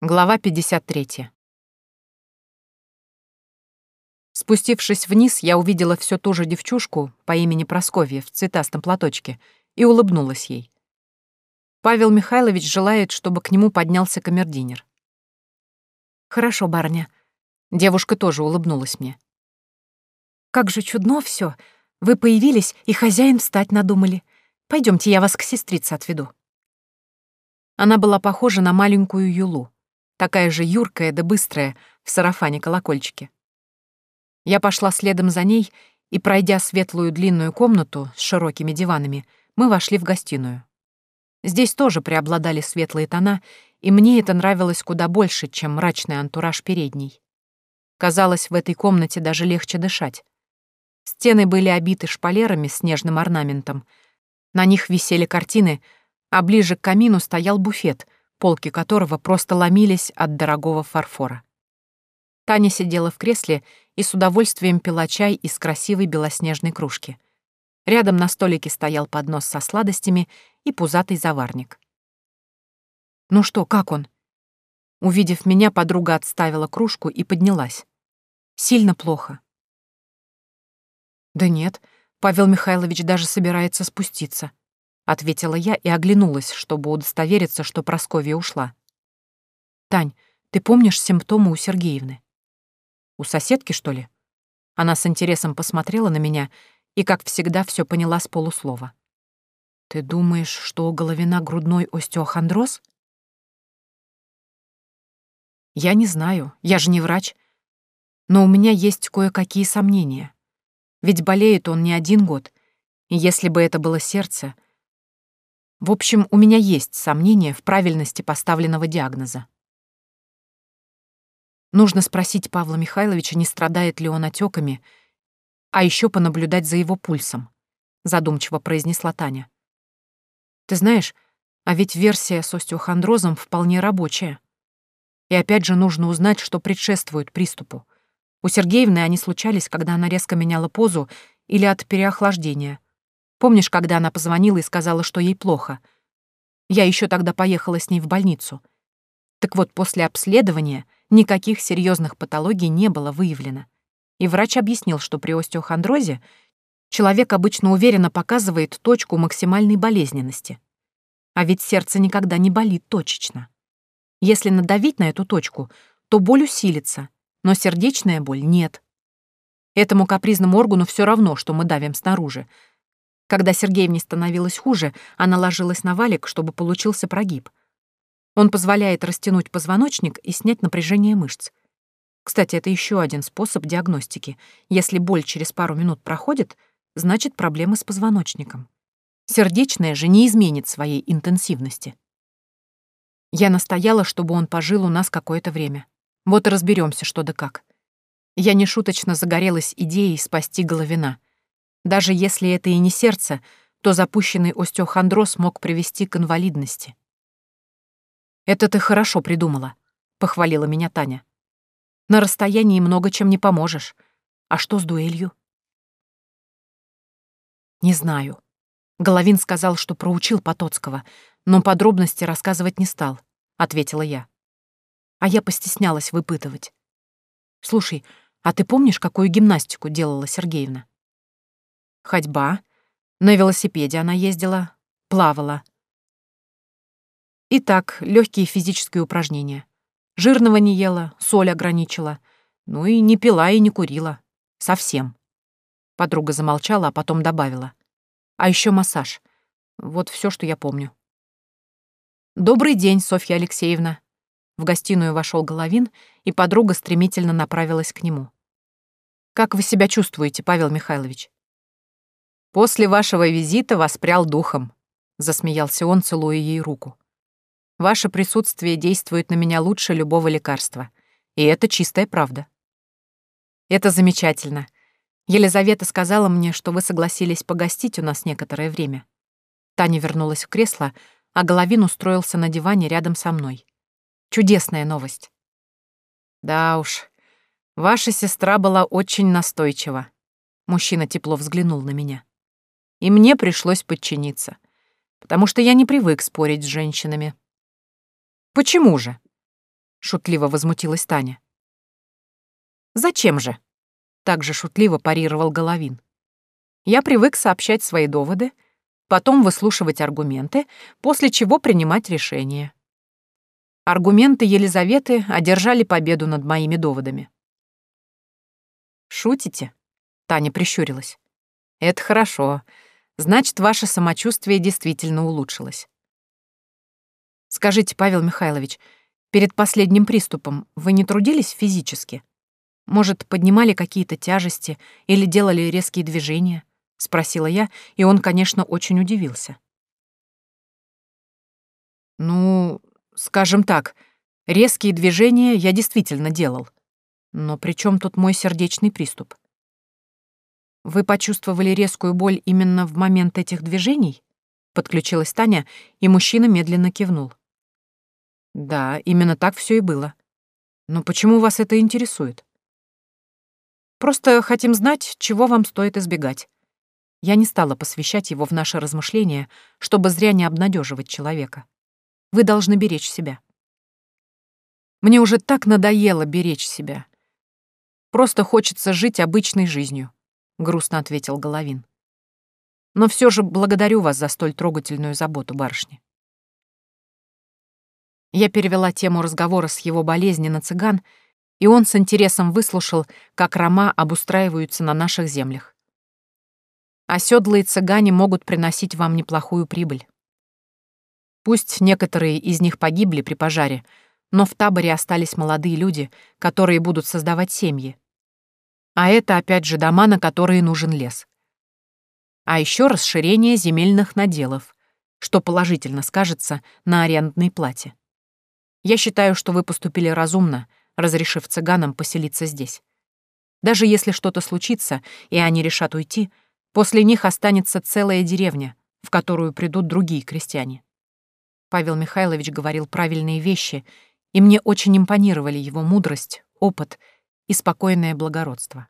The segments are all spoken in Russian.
Глава 53. Спустившись вниз, я увидела все ту же девчушку по имени Просковья в цветастом платочке и улыбнулась ей. Павел Михайлович желает, чтобы к нему поднялся камердинер. «Хорошо, барыня». Девушка тоже улыбнулась мне. «Как же чудно все. Вы появились, и хозяин встать надумали. Пойдемте, я вас к сестрице отведу». Она была похожа на маленькую Юлу такая же юркая да быстрая, в сарафане-колокольчике. Я пошла следом за ней, и, пройдя светлую длинную комнату с широкими диванами, мы вошли в гостиную. Здесь тоже преобладали светлые тона, и мне это нравилось куда больше, чем мрачный антураж передней. Казалось, в этой комнате даже легче дышать. Стены были обиты шпалерами с нежным орнаментом. На них висели картины, а ближе к камину стоял буфет — полки которого просто ломились от дорогого фарфора. Таня сидела в кресле и с удовольствием пила чай из красивой белоснежной кружки. Рядом на столике стоял поднос со сладостями и пузатый заварник. «Ну что, как он?» Увидев меня, подруга отставила кружку и поднялась. «Сильно плохо». «Да нет, Павел Михайлович даже собирается спуститься ответила я и оглянулась, чтобы удостовериться, что Просковья ушла. Тань, ты помнишь симптомы у Сергеевны? У соседки, что ли? Она с интересом посмотрела на меня и, как всегда, все поняла с полуслова. Ты думаешь, что у Головина грудной остеохондроз? Я не знаю, я же не врач. Но у меня есть кое-какие сомнения. Ведь болеет он не один год, и если бы это было сердце — в общем, у меня есть сомнения в правильности поставленного диагноза. Нужно спросить Павла Михайловича, не страдает ли он отеками, а еще понаблюдать за его пульсом, задумчиво произнесла Таня. Ты знаешь, а ведь версия с остеохондрозом вполне рабочая. И опять же нужно узнать, что предшествует приступу. У Сергеевны они случались, когда она резко меняла позу или от переохлаждения — Помнишь, когда она позвонила и сказала, что ей плохо? Я еще тогда поехала с ней в больницу. Так вот, после обследования никаких серьезных патологий не было выявлено. И врач объяснил, что при остеохондрозе человек обычно уверенно показывает точку максимальной болезненности. А ведь сердце никогда не болит точечно. Если надавить на эту точку, то боль усилится, но сердечная боль нет. Этому капризному органу все равно, что мы давим снаружи, когда Сергеевне становилось хуже, она ложилась на валик, чтобы получился прогиб. Он позволяет растянуть позвоночник и снять напряжение мышц. Кстати, это еще один способ диагностики. Если боль через пару минут проходит, значит проблемы с позвоночником. Сердечная же не изменит своей интенсивности. Я настояла, чтобы он пожил у нас какое-то время. Вот и разберемся, что да как. Я нешуточно загорелась идеей спасти Головина — даже если это и не сердце, то запущенный остеохондроз мог привести к инвалидности. «Это ты хорошо придумала», — похвалила меня Таня. «На расстоянии много чем не поможешь. А что с дуэлью?» «Не знаю». Головин сказал, что проучил Потоцкого, но подробности рассказывать не стал, — ответила я. А я постеснялась выпытывать. «Слушай, а ты помнишь, какую гимнастику делала Сергеевна?» Ходьба. На велосипеде она ездила, плавала. Итак, легкие физические упражнения. Жирного не ела, соль ограничила. Ну и не пила и не курила. Совсем. Подруга замолчала, а потом добавила. А еще массаж. Вот все, что я помню. «Добрый день, Софья Алексеевна». В гостиную вошел Головин, и подруга стремительно направилась к нему. «Как вы себя чувствуете, Павел Михайлович?» После вашего визита воспрял духом», — засмеялся он, целуя ей руку. «Ваше присутствие действует на меня лучше любого лекарства, и это чистая правда». «Это замечательно. Елизавета сказала мне, что вы согласились погостить у нас некоторое время». Таня вернулась в кресло, а Головин устроился на диване рядом со мной. Чудесная новость. «Да уж, ваша сестра была очень настойчива». Мужчина тепло взглянул на меня и мне пришлось подчиниться, потому что я не привык спорить с женщинами. Почему же? — шутливо возмутилась Таня. «Зачем же?» — также шутливо парировал Головин. «Я привык сообщать свои доводы, потом выслушивать аргументы, после чего принимать решение. Аргументы Елизаветы одержали победу над моими доводами». «Шутите?» — Таня прищурилась. «Это хорошо. Значит, ваше самочувствие действительно улучшилось. Скажите, Павел Михайлович, перед последним приступом вы не трудились физически? Может, поднимали какие-то тяжести или делали резкие движения? Спросила я, и он, конечно, очень удивился. Ну, скажем так, резкие движения я действительно делал. Но при чем тут мой сердечный приступ? Вы почувствовали резкую боль именно в момент этих движений? Подключилась Таня, и мужчина медленно кивнул. Да, именно так все и было. Но почему вас это интересует? Просто хотим знать, чего вам стоит избегать. Я не стала посвящать его в наши размышления, чтобы зря не обнадеживать человека. Вы должны беречь себя. Мне уже так надоело беречь себя. Просто хочется жить обычной жизнью. — грустно ответил Головин. «Но все же благодарю вас за столь трогательную заботу, барышни». Я перевела тему разговора с его болезни на цыган, и он с интересом выслушал, как рома обустраиваются на наших землях. Оседлые цыгане могут приносить вам неплохую прибыль. Пусть некоторые из них погибли при пожаре, но в таборе остались молодые люди, которые будут создавать семьи, а это опять же дома, на которые нужен лес. А еще расширение земельных наделов, что положительно скажется на арендной плате. Я считаю, что вы поступили разумно, разрешив цыганам поселиться здесь. Даже если что-то случится, и они решат уйти, после них останется целая деревня, в которую придут другие крестьяне. Павел Михайлович говорил правильные вещи, и мне очень импонировали его мудрость, опыт и спокойное благородство.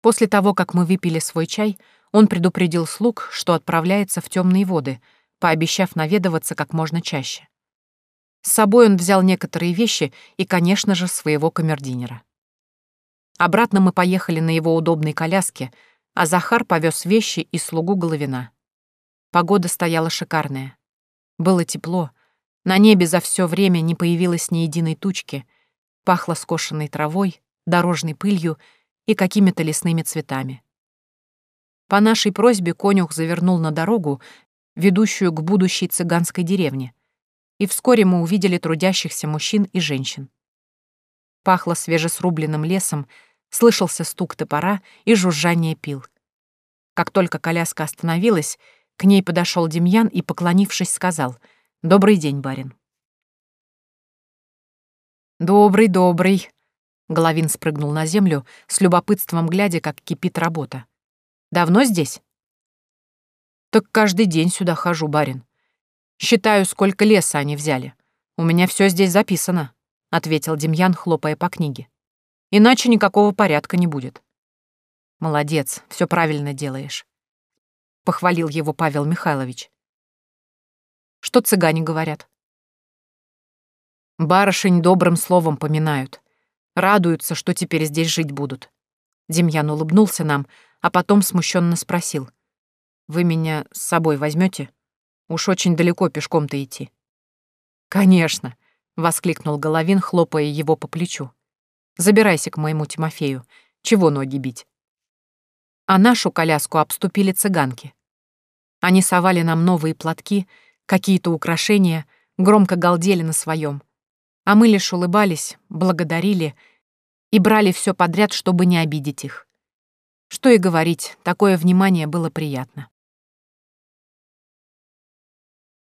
После того, как мы выпили свой чай, он предупредил слуг, что отправляется в темные воды, пообещав наведываться как можно чаще. С собой он взял некоторые вещи и, конечно же, своего камердинера. Обратно мы поехали на его удобной коляске, а Захар повез вещи и слугу Головина. Погода стояла шикарная. Было тепло, на небе за все время не появилось ни единой тучки — Пахло скошенной травой, дорожной пылью и какими-то лесными цветами. По нашей просьбе конюх завернул на дорогу, ведущую к будущей цыганской деревне, и вскоре мы увидели трудящихся мужчин и женщин. Пахло свежесрубленным лесом, слышался стук топора и жужжание пил. Как только коляска остановилась, к ней подошел Демьян и, поклонившись, сказал «Добрый день, барин». «Добрый, добрый». Головин спрыгнул на землю, с любопытством глядя, как кипит работа. «Давно здесь?» «Так каждый день сюда хожу, барин. Считаю, сколько леса они взяли. У меня все здесь записано», — ответил Демьян, хлопая по книге. «Иначе никакого порядка не будет». «Молодец, все правильно делаешь», — похвалил его Павел Михайлович. «Что цыгане говорят?» Барышень добрым словом поминают. Радуются, что теперь здесь жить будут. Демьян улыбнулся нам, а потом смущенно спросил. «Вы меня с собой возьмете? Уж очень далеко пешком-то идти». «Конечно», — воскликнул Головин, хлопая его по плечу. «Забирайся к моему Тимофею. Чего ноги бить?» А нашу коляску обступили цыганки. Они совали нам новые платки, какие-то украшения, громко галдели на своем а мы лишь улыбались, благодарили и брали все подряд, чтобы не обидеть их. Что и говорить, такое внимание было приятно.